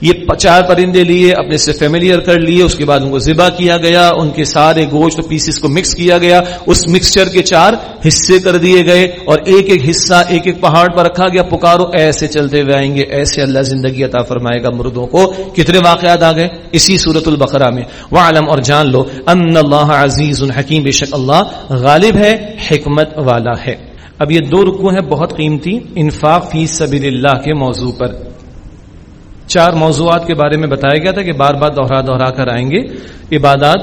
یہ چار پرندے لیے، اپنے سے فیملیئر کر لیے، اس کے بعد ان کو ذبح کیا گیا، ان کے سارے گوشت پیسز کو مکس کیا گیا، اس مکسچر کے چار حصے کر دیے گئے اور ایک ایک حصہ، ایک ایک پہاڑ پر رکھا گیا۔ پکارو، ایسے چلتے ہوئے آئیں گے، ایسے اللہ زندگی عطا فرمائے گا مردوں کو۔ کتنے واقعات آ گئے اسی صورت البقرہ میں۔ وہ عالم اور جان لو ان اللہ عزیز الحکیم بے شک اللہ غالب ہے، حکمت والا ہے۔ اب یہ دو رکو ہیں بہت قیمتی، انفاق فی سبیل اللہ کے موضوع پر۔ چار موضوعات کے بارے میں بتایا گیا تھا کہ بار بار دوہرا دوہرا کر آئیں گے۔ عبادات،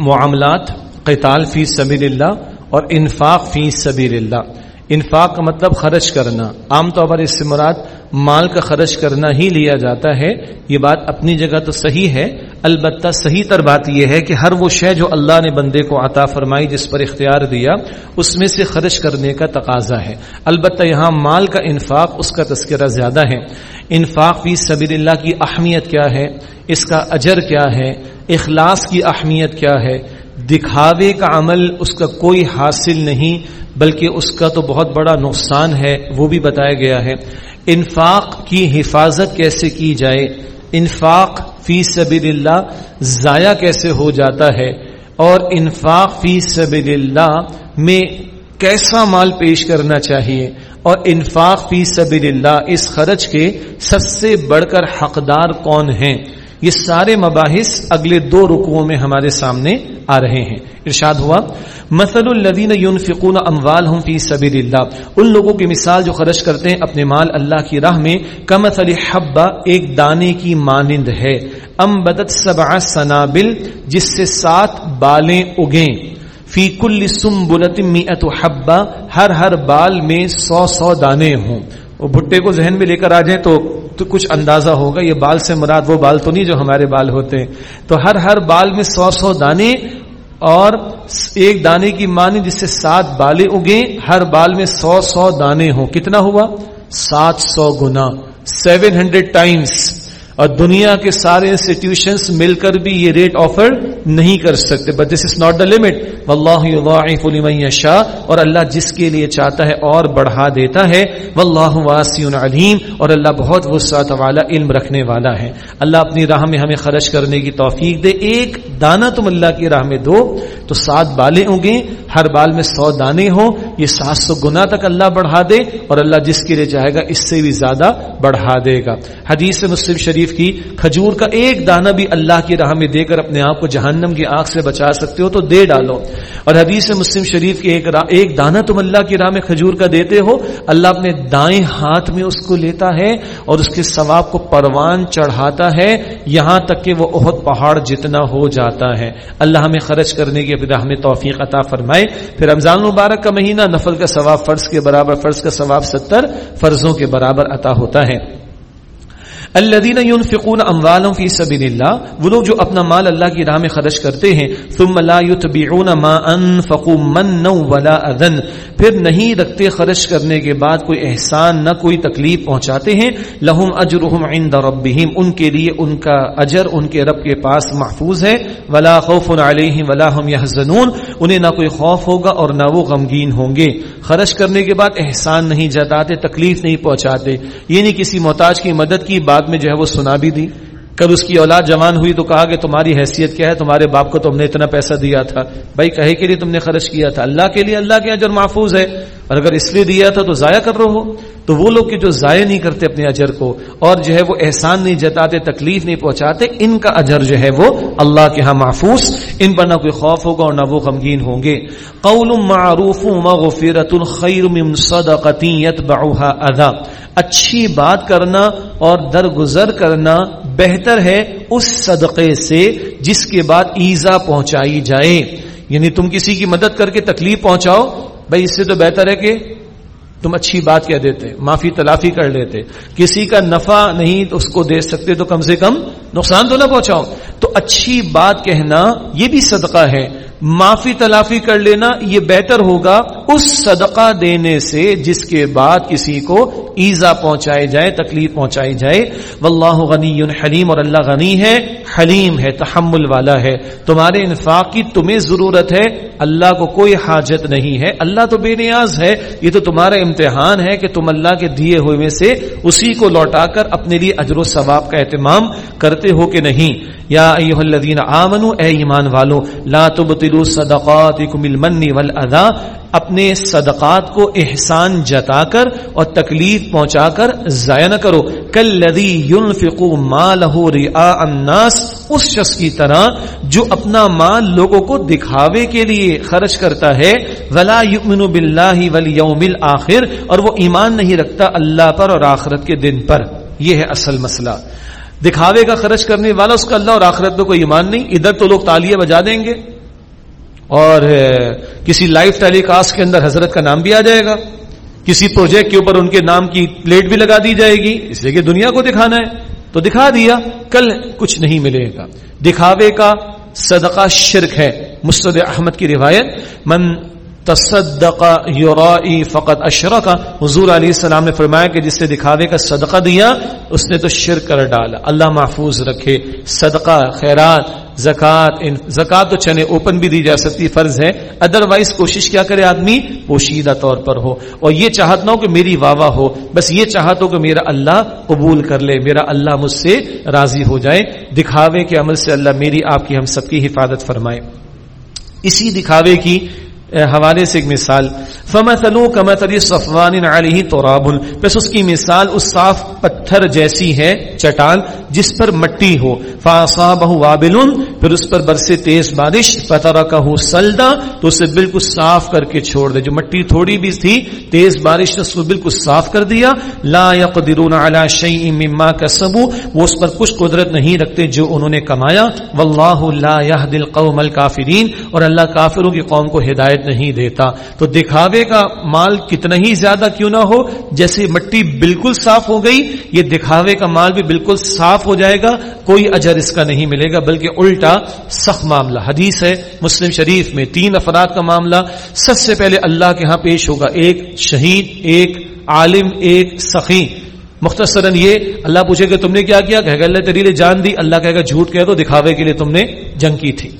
معاملات، قتال فی سبیل اللہ اور انفاق فی سبیل اللہ انفاق کا مطلب خرچ کرنا۔ عام طور پر اس سے مراد مال کا خرچ کرنا ہی لیا جاتا ہے۔ یہ بات اپنی جگہ تو صحیح ہے البتہ صحیح تر بات یہ ہے کہ ہر وہ شے جو اللہ نے بندے کو عطا فرمائی جس پر اختیار دیا، اس میں سے خرچ کرنے کا تقاضا ہے۔ البتہ یہاں مال کا انفاق، اس کا تذکرہ زیادہ ہے۔ انفاق فی سبیل اللہ کی اہمیت کیا ہے؟ اس کا اجر کیا ہے؟ اخلاص کی اہمیت کیا ہے؟ دکھاوے کا عمل اس کا کوئی حاصل نہیں، بلکہ اس کا تو بہت بڑا نقصان ہے، وہ بھی بتایا گیا ہے۔ انفاق کی حفاظت کیسے کی جائے؟ انفاق فی سبیل اللہ ضائع کیسے ہو جاتا ہے اور انفاق فی سبیل اللہ میں کیسا مال پیش کرنا چاہیے اور انفاق فی سبیل اللہ اس خرچ کے سب سے بڑھ کر حقدار کون ہیں یہ سارے مباحث اگلے دو رکوعوں میں ہمارے سامنے آ رہے ہیں۔ ارشاد ہوا، مثل الذین ينفقون اموالهم فی سبیل اللہ ان لوگوں کی مثال جو خرچ کرتے ہیں اپنے مال اللہ کی راہ میں کمثل حبہ ایک دانے کی مانند ہے۔ ام بدت سبع سنابل، جس سے سات بالیں اگیں۔ فی کل سنبلت مئت حبہ ہر ہر بال میں سو سو دانے ہوں۔ وہ بھٹے کو ذہن میں لے کر آ جائیں تو تو کچھ اندازہ ہوگا، یہ بال سے مراد وہ بال تو نہیں جو ہمارے بال ہوتے ہیں۔ تو ہر ہر بال میں سو سو دانے اور ایک دانے کی مانی جس سے سات بالے اگیں، ہر بال میں سو سو دانے ہوں۔ کتنا ہوا؟ سات سو گنا۔ سیون ہنڈریڈ ٹائمس اور دنیا کے سارے انسٹیٹیوشنز مل کر بھی یہ ریٹ آفر نہیں کر سکتے. But this is not the limit اللہ یشاء اور اللہ جس کے لیے چاہتا ہے اور بڑھا دیتا ہے. واللہ واسع علیم اور اللہ بہت وسعت والا علم رکھنے والا ہے. اللہ اپنی راہ میں ہمیں خرچ کرنے کی توفیق دے. ایک دانہ تم اللہ کی راہ میں دو. تو سات بالیں ہوں گے. ہر بال میں سو دانے ہوں. یہ سات سو گنا تک اللہ بڑھا دے. اور اللہ جس کے لیے چاہے گا اس سے بھی زیادہ بڑھا دے گا. حدیث مسلم شریف شریف کی، کھجور کا ایک دانہ بھی اللہ کی راہ میں دے کر اپنے آپ کو جہنم کی آنکھ سے بچا سکتے ہو تو دے ڈالو۔ اور حدیث مسلم شریف کی ایک ایک دانہ تم اللہ کی راہ میں کھجور کا دیتے ہو، اللہ اپنے دائیں ہاتھ میں اس کو لیتا ہے اور اس کے ثواب کو پروان چڑھاتا ہے۔ یہاں تک کہ وہ بہت پہاڑ جتنا ہو جاتا ہے۔ اللہ ہمیں خرچ کرنے کی راہ میں توفیق عطا فرمائے۔ پھر رمضان مبارک کا مہینہ نفل کا ثواب فرض کے برابر، فرض کا ثواب ستر فرضوں کے برابر عطا ہوتا ہے۔ الذين ينفقون اموالهم في سبيل الله وہ لوگ جو اپنا مال اللہ کی راہ میں خرچ کرتے ہیں، ثم لا يتبعون ما انفقوا منا ولا اذن، پھر نہیں رکھتے خرچ کرنے کے بعد کوئی احسان، نہ کوئی تکلیف پہنچاتے ہیں لهم اجرهم عند ربهم ان کے لیے ان کا اجر، ان کے رب کے پاس محفوظ ہے، ولا خوف عليهم ولا هم يحزنون انہیں نہ کوئی خوف ہوگا اور نہ وہ غمگین ہوں گے۔ خرچ کرنے کے بعد احسان نہیں جتاتے، تکلیف نہیں پہنچاتے یہ نہیں کسی محتاج کی مدد کی بات میں جو ہے وہ سنا بھی دی۔ کب اس کی اولاد جوان ہوئی تو کہا کہ تمہاری حیثیت کیا ہے؟ تمہارے باپ کو تم نے اتنا پیسہ دیا تھا۔ بھائی کہے کے لیے تم نے خرچ کیا تھا؟ اللہ کے لیے اللہ کے اجر محفوظ ہے۔ اور اگر اس لیے دیا تھا تو ضائع کر رہے ہو، تو وہ لوگ جو ضائع نہیں کرتے اپنے اجر کو، اور جو ہے وہ احسان نہیں جتاتے، تکلیف نہیں پہنچاتے، ان کا اجر جو ہے وہ اللہ کے ہاں محفوظ، ان پر نہ کوئی خوف ہوگا اور نہ وہ غمگین ہوں گے۔ قول معروف مغفرت خیر من صدقه يتبعها اذى اچھی بات کرنا اور درگزر کرنا بہتر ہے اس صدقے سے جس کے بعد ایزا پہنچائی جائے۔ یعنی تم کسی کی مدد کر کے تکلیف پہنچاؤ بھائی اس سے تو بہتر ہے کہ تم اچھی بات کہہ دیتے، معافی، تلافی کر لیتے۔ کسی کا نفع نہیں تو اس کو دے سکتے تو کم سے کم نقصان تو نہ پہنچاؤ۔ تو اچھی بات کہنا یہ بھی صدقہ ہے۔ معافی تلافی کر لینا، یہ بہتر ہوگا اس صدقہ دینے سے جس کے بعد کسی کو ایزا پہنچائی جائے، تکلیف پہنچائی جائے۔ واللہ غنی حلیم اور اللہ غنی ہے، حلیم ہے، تحمل والا ہے۔ تمہارے انفاق کی تمہیں ضرورت ہے، اللہ کو کوئی حاجت نہیں ہے۔ اللہ تو بے نیاز ہے، یہ تو تمہارا امتحان ہے کہ تم اللہ کے دیے ہوئے میں سے اسی کو لوٹا کر اپنے لیے اجر و ثواب کا اہتمام کرتے ہو کہ نہیں۔ یا ایوہ الذین آمنوا، اے ایمان والو، لا تبطلوا صدقاتکم المن والاذا، اپنے صدقات کو احسان جتا کر اور تکلیف پہنچا کر ضائع نہ کرو۔ کلذی ينفق مالہ رئاء الناس، اس شخص کی طرح جو اپنا مال لوگوں کو دکھاوے کے لیے خرچ کرتا ہے۔ ولا یؤمن باللہ والیوم الاخر اور وہ ایمان نہیں رکھتا اللہ پر اور آخرت کے دن پر۔ یہ ہے اصل مسئلہ۔ دکھاوے کا خرچ کرنے والا، اس کا اللہ اور آخرت میں کوئی ایمان نہیں۔ ادھر تو لوگ تالیاں بجا دیں گے۔ اور کسی لائف ٹیلی کاسٹ کے اندر حضرت کا نام بھی آ جائے گا۔ کسی پروجیکٹ کے اوپر ان کے نام کی پلیٹ بھی لگا دی جائے گی۔ اس لیے کہ دنیا کو دکھانا ہے۔ تو دکھا دیا، کل کچھ نہیں ملے گا۔ دکھاوے کا صدقہ شرک ہے۔ مستد احمد کی روایت، من تصدق یورائی فقط اشرا حضور علیہ السلام نے فرمایا کہ جس نے دکھاوے کا صدقہ دیا، اس نے تو شرک کر ڈالا۔ اللہ محفوظ رکھے۔ صدقہ، خیرات زکات زکات تو چنے اوپن بھی دی جا سکتی، فرض ہے ادر وائز کوشش کیا کرے آدمی؟ پوشیدہ طور پر ہو۔ اور یہ چاہت نہ ہو کہ میری واہ ہو، بس یہ چاہت ہو کہ میرا اللہ قبول کر لے، میرا اللہ مجھ سے راضی ہو جائے۔ دکھاوے کے عمل سے اللہ میری، آپ کی، ہم سب کی حفاظت فرمائے۔ اسی دکھاوے کی حوالے سے ایک مثال فمثلو کمثل صفوان علیہ تراب پس اس کی مثال اس صاف پتھر جیسی ہے، چٹان، جس پر مٹی ہو۔ فاصابہ وابل۔ پھر اس پر برسے تیز بارش۔ فترکہ سلدا تو اسے بالکل صاف کر کے چھوڑ دے۔ جو مٹی تھوڑی بھی تھی، تیز بارش نے اس کو بالکل صاف کر دیا۔ لا يقدرون على شيء مما كسبوا۔ وہ اس پر کچھ قدرت نہیں رکھتے جو انہوں نے کمایا۔ واللہ لا يهدي القوم الكافرین اور اللہ کافروں کی قوم کو ہدایت ہدایت نہیں دیتا۔ تو دکھاوے کا مال کتنا ہی زیادہ کیوں نہ ہو، جیسے مٹی بالکل صاف ہو گئی، یہ دکھاوے کا مال بھی بالکل صاف ہو جائے گا، کوئی اجر اس کا نہیں ملے گا، بلکہ الٹا سخت معاملہ۔ حدیث ہے مسلم شریف میں تین افراد کا معاملہ۔ سب سے پہلے اللہ کے ہاں پیش ہوگا ایک شہید، ایک عالم، ایک سخی۔ مختصراً یہ، اللہ پوچھے کہ تم نے کیا کیا؟ کہ اللہ تیری جان دی، اللہ کہے گا جھوٹ کہہ دو، دکھاوے کے لیے تم نے جنگ کی تھی۔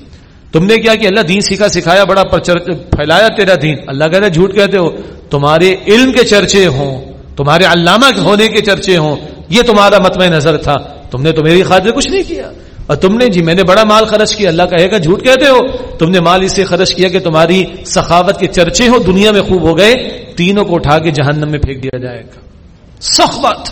تم نے کیا کہ اللہ دین سیکھا سکھایا، بڑا پھیلایا تیرا دین۔ اللہ کہتا ہے جھوٹ کہتے ہو، تمہارے علم کے چرچے ہوں، تمہارے علامہ ہونے کے چرچے ہوں، یہ تمہارا متمع نظر تھا۔ تم نے تو میری خاطر کچھ نہیں کیا۔ اور تم نے جی میں نے بڑا مال خرچ کیا۔ اللہ کہے گا جھوٹ کہتے ہو۔ تم نے مال اسے خرچ کیا کہ تمہاری سخاوت کے چرچے ہو دنیا میں خوب ہو گئے، تینوں کو اٹھا کے جہنم میں پھینک دیا جائے گا۔ سخوت،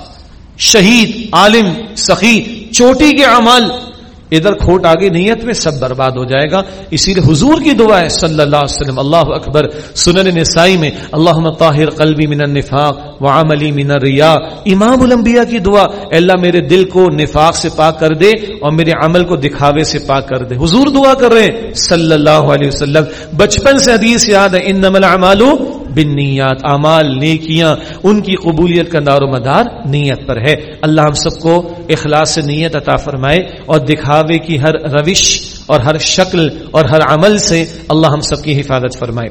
شہید، عالم، سخی، چوٹی کے عمل ادھر کھوٹ آگے نیت میں سب برباد ہو جائے گا۔ اسی لیے حضور کی دعا ہے صلی اللہ علیہ وسلم، اللہ اکبر، سنن نسائی میں اللہ طاہر قلبی من النفاق وعملی من الریا۔ امام الانبیاء کی دعا اللہ میرے دل کو نفاق سے پاک کر دے اور میرے عمل کو دکھاوے سے پاک کر دے۔ حضور دعا کر رہے ہیں صلی اللہ علیہ وسلم۔ بچپن سے حدیث یاد ہے، انما بن بالنیات اعمال، نیکیاں، ان کی قبولیت کا دار و مدار نیت پر ہے۔ اللہ ہم سب کو اخلاص سے نیت عطا فرمائے اور دکھاوے کی ہر روش اور ہر شکل اور ہر عمل سے اللہ ہم سب کی حفاظت فرمائے۔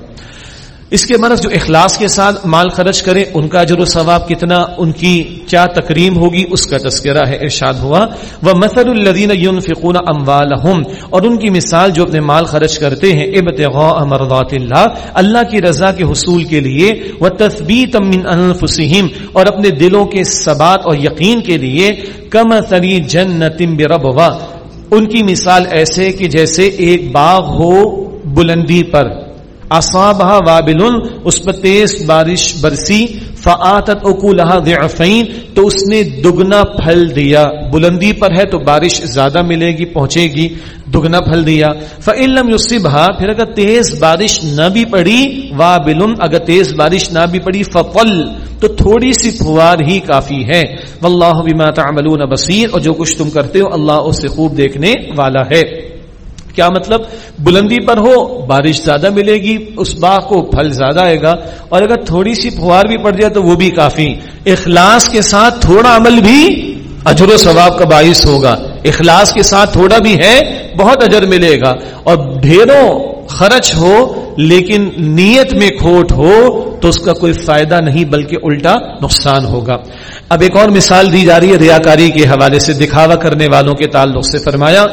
اس کے مرض جو اخلاص کے ساتھ مال خرچ کرے ان کا جو ثواب کتنا، ان کی کیا تکریم ہوگی، اس کا تذکرہ ہے، ارشاد ہوا۔ وہ مسد الدین فکون اموالحم اور ان کی مثال جو اپنے مال خرچ کرتے ہیں، ابتغاء مرضات اللہ اللہ کی رضا کے حصول کے لیے۔ وہ تصبیت من انفسہم اور اپنے دلوں کے ثبات اور یقین کے لیے۔ کم سری جنت بربوا ان کی مثال ایسے کہ جیسے ایک باغ ہو بلندی پر۔ اصابہ وابل اس پر تیز بارش برسی فعتت اکولہ ضعفین، تو اس نے دگنا پھل دیا۔ بلندی پر ہے تو بارش زیادہ ملے گی، پہنچے گی، دگنا پھل دیا۔ فعلم یوسبہ پھر اگر تیز بارش نہ بھی پڑی وابل اگر تیز بارش نہ بھی پڑی فقل تو تھوڑی سی پھوار ہی کافی ہے۔ واللہ بما تعملون بصیر اور جو کچھ تم کرتے ہو، اللہ اس سے خوب دیکھنے والا ہے۔ کیا مطلب؟ بلندی پر ہو، بارش زیادہ ملے گی، اس باغ کو پھل زیادہ آئے گا، اور اگر تھوڑی سی پھوار بھی پڑ جائے تو وہ بھی کافی۔ اخلاص کے ساتھ تھوڑا عمل بھی اجر و ثواب کا باعث ہوگا۔ اخلاص کے ساتھ تھوڑا بھی ہے، بہت اجر ملے گا۔ اور ڈھیروں خرچ ہو، لیکن نیت میں کھوٹ ہو، تو اس کا کوئی فائدہ نہیں، بلکہ الٹا نقصان ہوگا۔ اب ایک اور مثال دی جا رہی ہے، ریاکاری کے حوالے سے دکھاوا کرنے والوں کے تعلق سے۔ فرمایا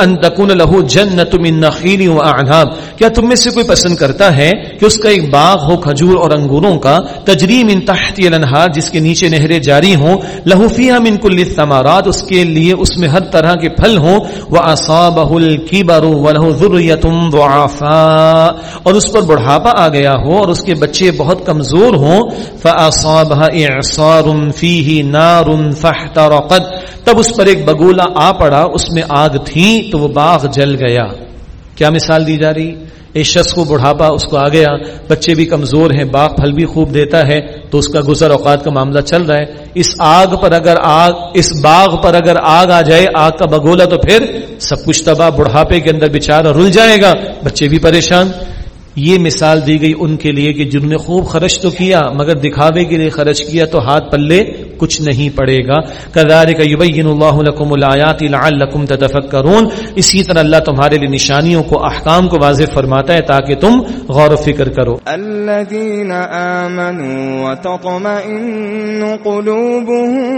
ان تکون له جنت من نخیل و اعناب کیا تم میں سے کوئی پسند کرتا ہے کہ اس کا ایک باغ ہو، کھجور اور انگوروں کا؟ تجری من تحت الانہار، جس کے نیچے نہریں جاری ہوں، له فيها من كل الثمرات، اس کے لیے اس میں ہر طرح کے پھل ہوں۔ واصابه الكبر وله ذريه ضعفاء۔ اور اس پر بڑھاپا آ گیا ہو اور اس کے بچے بہت کمزور ہوں۔ فاصابها اعصار فيه نار فاحترقت۔ تب اس پر ایک بگولا آ پڑا اس میں آگ تھی تو وہ باغ جل گیا۔ کیا مثال دی جا رہی؟ اس شخص کو بڑھاپا، اس کو آ گیا۔ بچے بھی کمزور ہیں، باغ پھل بھی خوب دیتا ہے تو اس کا گزر اوقات کا معاملہ چل رہا ہے۔ اس آگ پر اگر آگ، اس باغ پر اگر آگ آ جائے، آگ کا بگولا تو پھر سب کچھ تباہ، بڑھاپے کے اندر بےچارا رل جائے گا۔ بچے بھی پریشان۔ یہ مثال دی گئی ان کے لیے کہ جنہوں نے خوب خرچ تو کیا، مگر دکھاوے کے لیے خرچ کیا تو ہاتھ پلے کچھ نہیں پڑے گا۔ كذلك يبين الله لكم الايات لعلكم تتفكرون اسی طرح اللہ تمہارے لیے نشانیوں کو، احکام کو واضح فرماتا ہے تاکہ تم غور و فکر کرو۔ الذين امنوا وتطمئن قلوبهم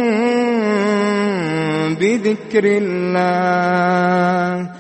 بذكر الله